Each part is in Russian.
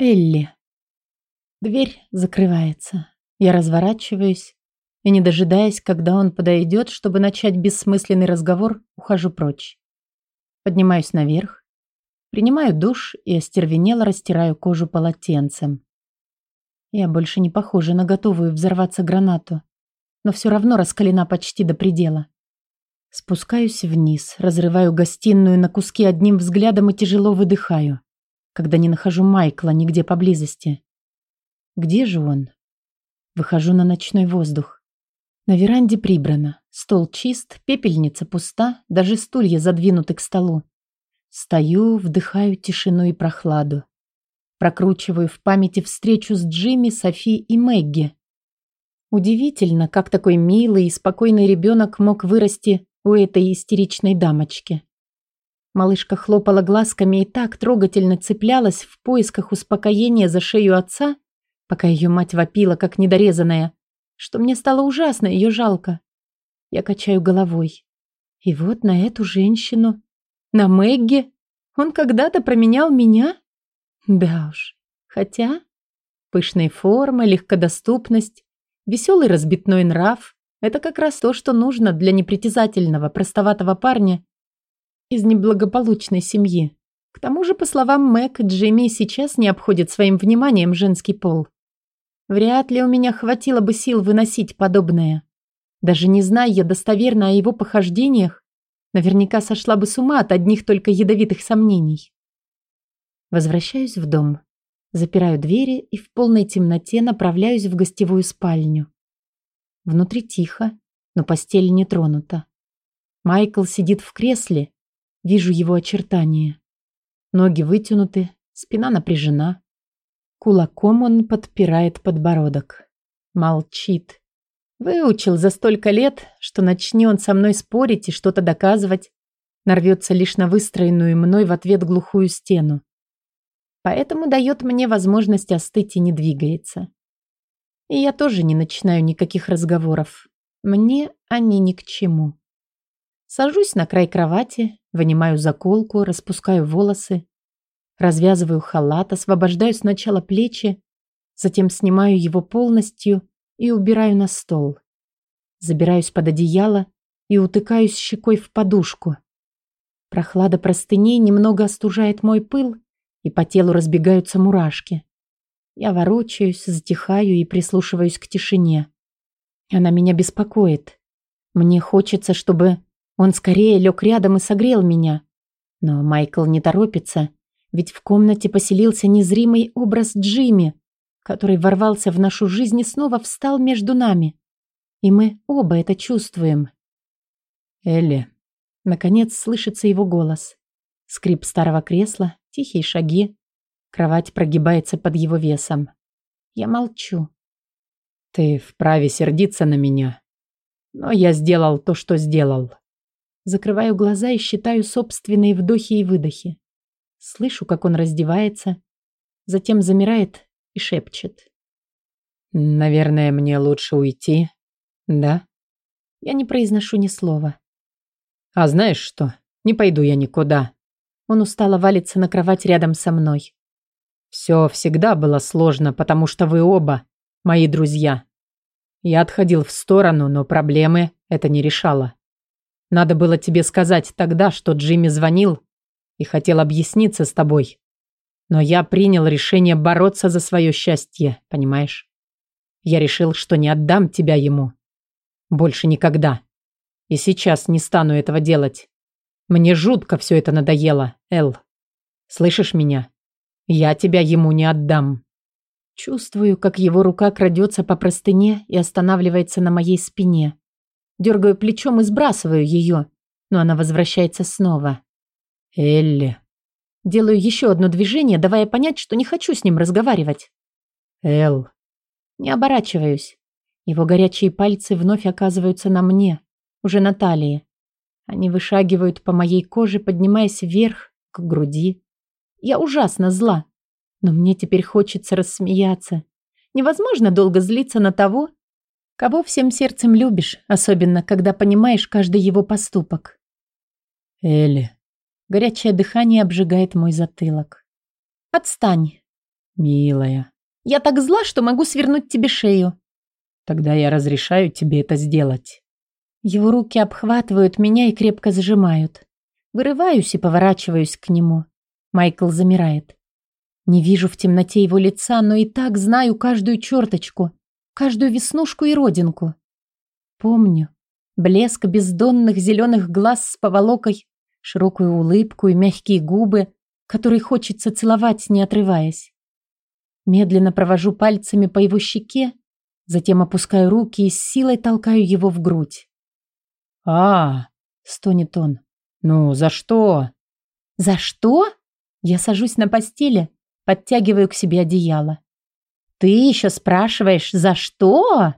Элли. Дверь закрывается. Я разворачиваюсь и, не дожидаясь, когда он подойдет, чтобы начать бессмысленный разговор, ухожу прочь. Поднимаюсь наверх, принимаю душ и остервенело растираю кожу полотенцем. Я больше не похожа на готовую взорваться гранату, но все равно раскалена почти до предела. Спускаюсь вниз, разрываю гостиную на куски одним взглядом и тяжело выдыхаю когда не нахожу Майкла нигде поблизости. Где же он? Выхожу на ночной воздух. На веранде прибрано. Стол чист, пепельница пуста, даже стулья задвинуты к столу. Стою, вдыхаю тишину и прохладу. Прокручиваю в памяти встречу с Джимми, Софи и Мэгги. Удивительно, как такой милый и спокойный ребенок мог вырасти у этой истеричной дамочки. Малышка хлопала глазками и так трогательно цеплялась в поисках успокоения за шею отца, пока ее мать вопила, как недорезанная, что мне стало ужасно ее жалко. Я качаю головой. И вот на эту женщину, на Мэгги, он когда-то променял меня? Да уж. Хотя пышные формы, легкодоступность, веселый разбитной нрав – это как раз то, что нужно для непритязательного, простоватого парня, из неблагополучной семьи. К тому же, по словам Мэг, Джимми сейчас не обходит своим вниманием женский пол. Вряд ли у меня хватило бы сил выносить подобное. Даже не зная я достоверно о его похождениях, наверняка сошла бы с ума от одних только ядовитых сомнений. Возвращаюсь в дом, запираю двери и в полной темноте направляюсь в гостевую спальню. Внутри тихо, но постель не тронута. Майкл сидит в кресле Вижу его очертания. Ноги вытянуты, спина напряжена. Кулаком он подпирает подбородок. Молчит. Выучил за столько лет, что начни он со мной спорить и что-то доказывать, нарвется лишь на выстроенную мной в ответ глухую стену. Поэтому дает мне возможность остыть и не двигается. И я тоже не начинаю никаких разговоров. Мне они ни к чему. Сажусь на край кровати, вынимаю заколку, распускаю волосы, развязываю халат, освобождаю сначала плечи, затем снимаю его полностью и убираю на стол. Забираюсь под одеяло и утыкаюсь щекой в подушку. Прохлада простыней немного остужает мой пыл, и по телу разбегаются мурашки. Я ворочаюсь, затихаю и прислушиваюсь к тишине. Она меня беспокоит. Мне хочется, чтобы он скорее лег рядом и согрел меня. Но Майкл не торопится, ведь в комнате поселился незримый образ Джимми, который ворвался в нашу жизнь и снова встал между нами. И мы оба это чувствуем. Элли. Наконец слышится его голос. Скрип старого кресла, тихие шаги. Кровать прогибается под его весом. Я молчу. Ты вправе сердиться на меня. Но я сделал то, что сделал. Закрываю глаза и считаю собственные вдохи и выдохи. Слышу, как он раздевается, затем замирает и шепчет. «Наверное, мне лучше уйти, да?» Я не произношу ни слова. «А знаешь что? Не пойду я никуда». Он устало валится на кровать рядом со мной. «Все всегда было сложно, потому что вы оба мои друзья. Я отходил в сторону, но проблемы это не решало. Надо было тебе сказать тогда, что Джимми звонил и хотел объясниться с тобой. Но я принял решение бороться за свое счастье, понимаешь? Я решил, что не отдам тебя ему. Больше никогда. И сейчас не стану этого делать. Мне жутко все это надоело, Эл. Слышишь меня? Я тебя ему не отдам. Чувствую, как его рука крадется по простыне и останавливается на моей спине. Дергаю плечом и сбрасываю ее, но она возвращается снова. «Элли». Делаю еще одно движение, давая понять, что не хочу с ним разговаривать. «Эл». Не оборачиваюсь. Его горячие пальцы вновь оказываются на мне, уже на талии. Они вышагивают по моей коже, поднимаясь вверх, к груди. Я ужасно зла, но мне теперь хочется рассмеяться. Невозможно долго злиться на того, Кого всем сердцем любишь, особенно когда понимаешь каждый его поступок. Элли. Горячее дыхание обжигает мой затылок. Отстань. Милая, Я так зла, что могу свернуть тебе шею. тогда я разрешаю тебе это сделать. Его руки обхватывают меня и крепко зажимают. Вырываюсь и поворачиваюсь к нему. Майкл замирает. Не вижу в темноте его лица, но и так знаю каждую черточку, каждую веснушку и родинку. Помню блеск бездонных зеленых глаз с поволокой, широкую улыбку и мягкие губы, которые хочется целовать, не отрываясь. Медленно провожу пальцами по его щеке, затем опускаю руки и с силой толкаю его в грудь. А, Стонет он. ну за что? «За что?» Я сажусь на постели, подтягиваю к себе одеяло. «Ты еще спрашиваешь, за что?»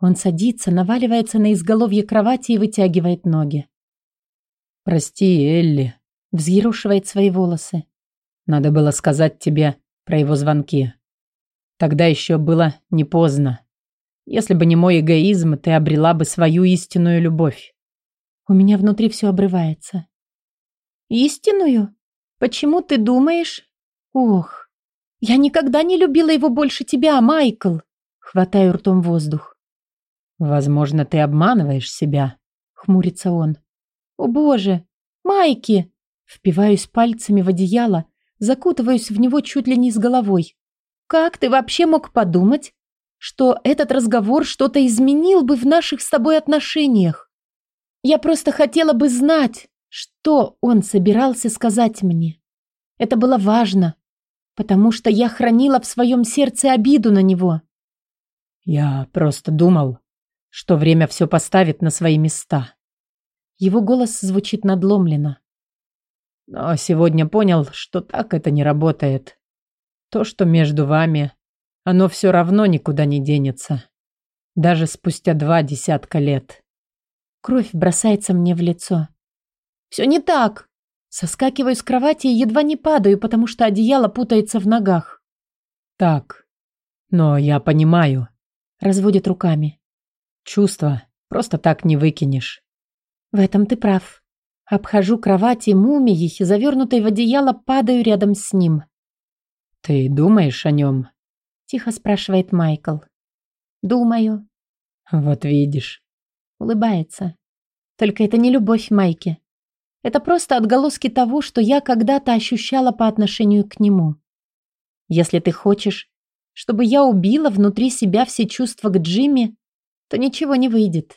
Он садится, наваливается на изголовье кровати и вытягивает ноги. Прости, Элли. Взъерошивает свои волосы. Надо было сказать тебе про его звонки. Тогда еще было не поздно. Если бы не мой эгоизм, ты обрела бы свою истинную любовь. У меня внутри все обрывается. «Истинную? Почему ты думаешь?» «Ох, я никогда не любила его больше тебя, Майкл!» Хватаю ртом воздух. Возможно, ты обманываешь себя. Хмурится он. «О боже! Майки!» Впиваюсь пальцами в одеяло, закутываюсь в него чуть ли не с головой. «Как ты вообще мог подумать, что этот разговор что-то изменил бы в наших с тобой отношениях? Я просто хотела бы знать, что он собирался сказать мне. Это было важно, потому что я хранила в своем сердце обиду на него. Я просто думал, что время все поставит на свои места. Его голос звучит надломленно. Но сегодня понял, что так это не работает. То, что между вами, оно все равно никуда не денется. Даже спустя два десятка лет. Кровь бросается мне в лицо. Все не так. Соскакиваю с кровати и едва не падаю, потому что одеяло путается в ногах. Так. Но я понимаю. Разводит руками. Чувства просто так не выкинешь. В этом ты прав. Обхожу кровати мумией, завернутой в одеяло, падаю рядом с ним. Ты думаешь о нем? Тихо спрашивает Майкл. Думаю. Вот видишь. Улыбается. Только это не любовь Майки. Это просто отголоски того, что я когда-то ощущала по отношению к нему. Если ты хочешь, чтобы я убила внутри себя все чувства к Джимми, то ничего не выйдет.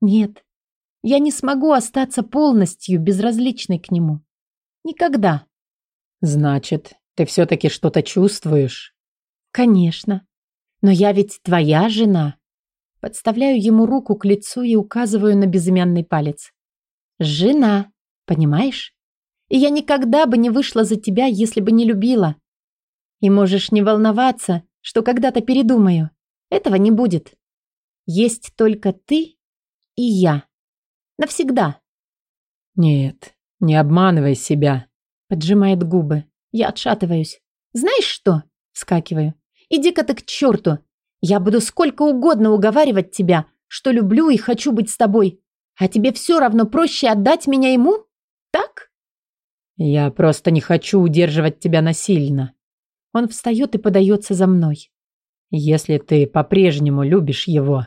Нет, я не смогу остаться полностью безразличной к нему. Никогда. Значит, ты все-таки что-то чувствуешь? Конечно. Но я ведь твоя жена. Подставляю ему руку к лицу и указываю на безымянный палец. Жена, понимаешь? И я никогда бы не вышла за тебя, если бы не любила. И можешь не волноваться, что когда-то передумаю. Этого не будет. Есть только ты и я. Навсегда. Нет, не обманывай себя. Поджимает губы. Я отшатываюсь. Знаешь что? Вскакиваю. Иди-ка ты к черту. Я буду сколько угодно уговаривать тебя, что люблю и хочу быть с тобой. А тебе все равно проще отдать меня ему? Так? Я просто не хочу удерживать тебя насильно. Он встает и подается за мной. Если ты по-прежнему любишь его.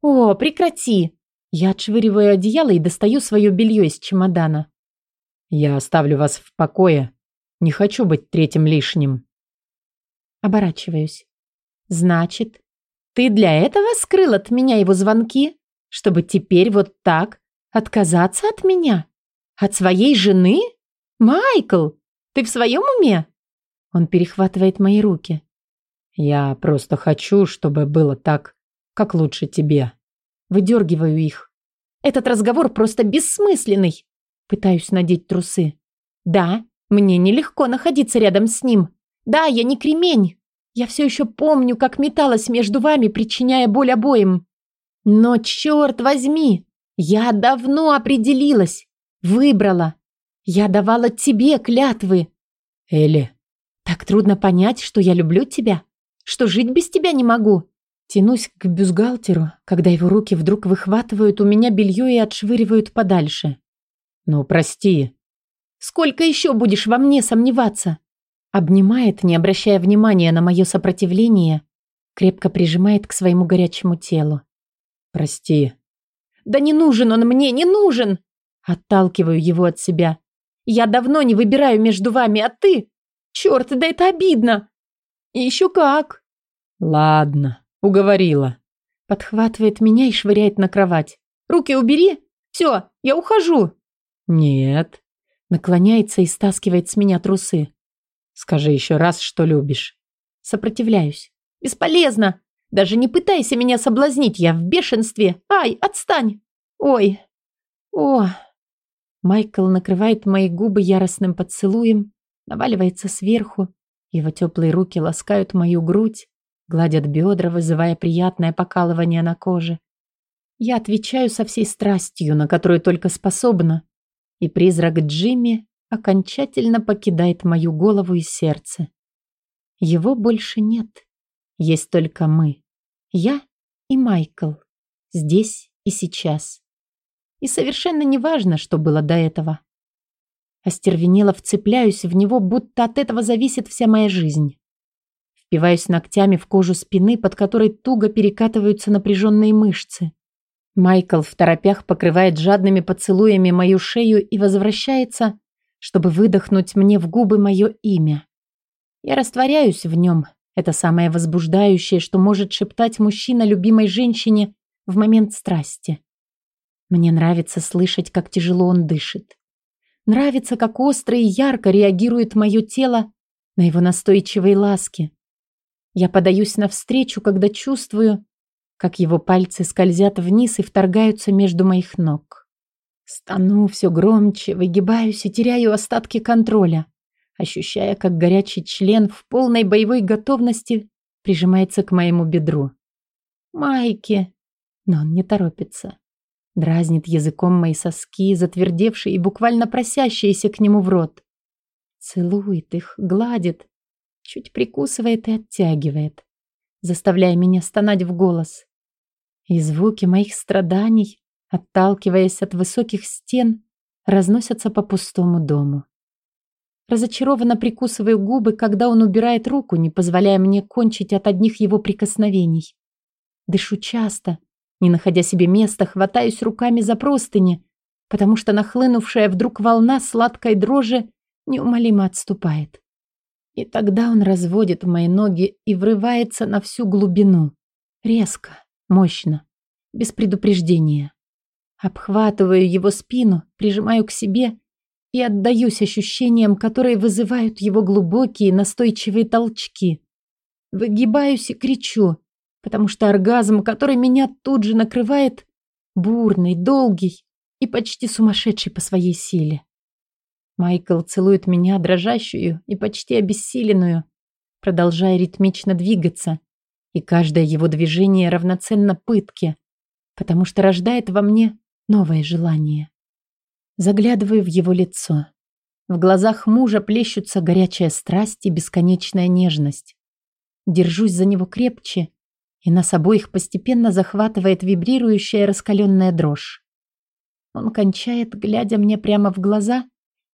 О, прекрати. Я отшвыриваю одеяло и достаю свое белье из чемодана. Я оставлю вас в покое. Не хочу быть третьим лишним. Оборачиваюсь. Значит, ты для этого скрыл от меня его звонки? Чтобы теперь вот так отказаться от меня? От своей жены? Майкл, ты в своем уме? Он перехватывает мои руки. Я просто хочу, чтобы было так, как лучше тебе. Выдергиваю их. Этот разговор просто бессмысленный. Пытаюсь надеть трусы. Да, мне нелегко находиться рядом с ним. Да, я не кремень. Я все еще помню, как металась между вами, причиняя боль обоим. Но, черт возьми, я давно определилась. Выбрала. Я давала тебе клятвы. Элли. Так трудно понять, что я люблю тебя, что жить без тебя не могу. Тянусь к бюстгальтеру, когда его руки вдруг выхватывают у меня белье и отшвыривают подальше. Ну, прости. Сколько еще будешь во мне сомневаться? Обнимает, не обращая внимания на мое сопротивление, крепко прижимает к своему горячему телу. «Прости». «Да не нужен он мне, не нужен!» Отталкиваю его от себя. «Я давно не выбираю между вами, а ты? Черт, да это обидно!» «И еще как!» «Ладно, уговорила». Подхватывает меня и швыряет на кровать. «Руки убери! Все, я ухожу!» «Нет». Наклоняется и стаскивает с меня трусы. «Скажи еще раз, что любишь». Сопротивляюсь. «Бесполезно! Даже не пытайся меня соблазнить, я в бешенстве! Ай, отстань! Ой! О!» Майкл накрывает мои губы яростным поцелуем, наваливается сверху, его теплые руки ласкают мою грудь, гладят бедра, вызывая приятное покалывание на коже. Я отвечаю со всей страстью, на которую только способна, и призрак Джимми окончательно покидает мою голову и сердце. Его больше нет. Есть только мы. Я и Майкл. Здесь и сейчас. И совершенно не важно, что было до этого. Остервенело вцепляюсь в него, будто от этого зависит вся моя жизнь. Впиваюсь ногтями в кожу спины, под которой туго перекатываются напряженные мышцы. Майкл в торопях покрывает жадными поцелуями мою шею и возвращается, чтобы выдохнуть мне в губы мое имя. Я растворяюсь в нем. Это самое возбуждающее, что может шептать мужчина любимой женщине в момент страсти. Мне нравится слышать, как тяжело он дышит. Нравится, как остро и ярко реагирует мое тело на его настойчивые ласки. Я подаюсь навстречу, когда чувствую, как его пальцы скользят вниз и вторгаются между моих ног. Стану все громче, выгибаюсь и теряю остатки контроля, ощущая, как горячий член в полной боевой готовности прижимается к моему бедру. Майки! Но он не торопится. Дразнит языком мои соски, затвердевшие и буквально просящиеся к нему в рот. Целует их, гладит, чуть прикусывает и оттягивает, заставляя меня стонать в голос. И звуки моих страданий, отталкиваясь от высоких стен, разносятся по пустому дому. Разочарованно прикусываю губы, когда он убирает руку, не позволяя мне кончить от одних его прикосновений. Дышу часто, не находя себе места, хватаюсь руками за простыни, потому что нахлынувшая вдруг волна сладкой дрожи неумолимо отступает. И тогда он разводит мои ноги и врывается на всю глубину. Резко, мощно, без предупреждения. Обхватываю его спину, прижимаю к себе и отдаюсь ощущениям, которые вызывают его глубокие настойчивые толчки. Выгибаюсь и кричу, потому что оргазм, который меня тут же накрывает, бурный, долгий и почти сумасшедший по своей силе. Майкл целует меня, дрожащую и почти обессиленную, продолжая ритмично двигаться, и каждое его движение равноценно пытке, потому что рождает во мне новое желание. Заглядываю в его лицо. В глазах мужа плещутся горячая страсть и бесконечная нежность. Держусь за него крепче, и нас обоих постепенно захватывает вибрирующая раскаленная дрожь. Он кончает, глядя мне прямо в глаза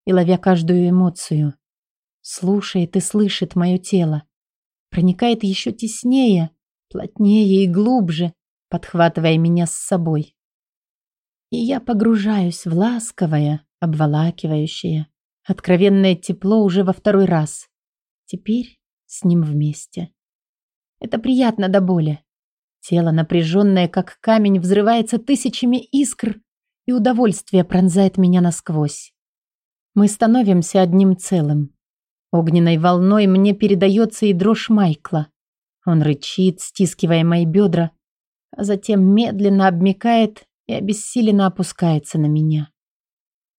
и ловя каждую эмоцию. Слушает и слышит мое тело. Проникает еще теснее, плотнее и глубже, подхватывая меня с собой. И я погружаюсь в ласковое, обволакивающее, откровенное тепло уже во второй раз. Теперь с ним вместе. Это приятно до боли. Тело, напряженное, как камень, взрывается тысячами искр, и удовольствие пронзает меня насквозь. Мы становимся одним целым. Огненной волной мне передается и дрожь Майкла. Он рычит, стискивая мои бедра, а затем медленно обмикает и обессиленно опускается на меня.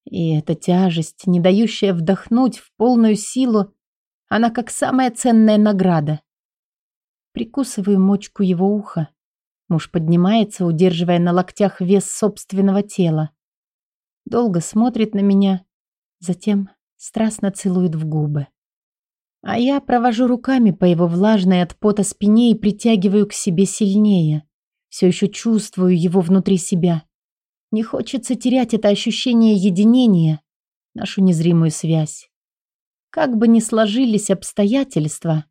И эта тяжесть, не дающая вдохнуть в полную силу, она как самая ценная награда. Прикусываю мочку его уха. Муж поднимается, удерживая на локтях вес собственного тела. Долго смотрит на меня, затем страстно целует в губы. А я провожу руками по его влажной от пота спине и притягиваю к себе сильнее. Все еще чувствую его внутри себя. Не хочется терять это ощущение единения, нашу незримую связь. Как бы ни сложились обстоятельства,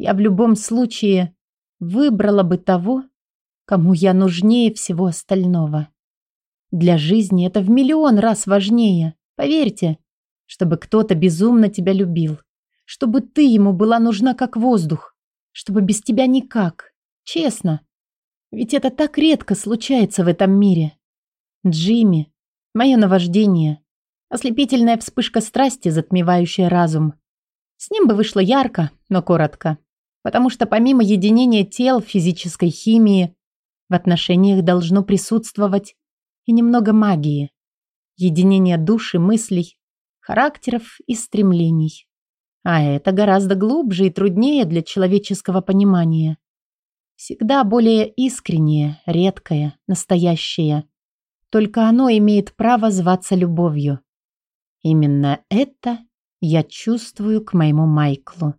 я в любом случае выбрала бы того, кому я нужнее всего остального. Для жизни это в миллион раз важнее, поверьте, чтобы кто-то безумно тебя любил, чтобы ты ему была нужна как воздух, чтобы без тебя никак, честно. Ведь это так редко случается в этом мире. Джимми, мое наваждение, ослепительная вспышка страсти, затмевающая разум. С ним бы вышло ярко, но коротко. Потому что помимо единения тел, физической химии, в отношениях должно присутствовать и немного магии. Единение души, мыслей, характеров и стремлений. А это гораздо глубже и труднее для человеческого понимания. Всегда более искреннее, редкое, настоящее. Только оно имеет право зваться любовью. Именно это я чувствую к моему Майклу.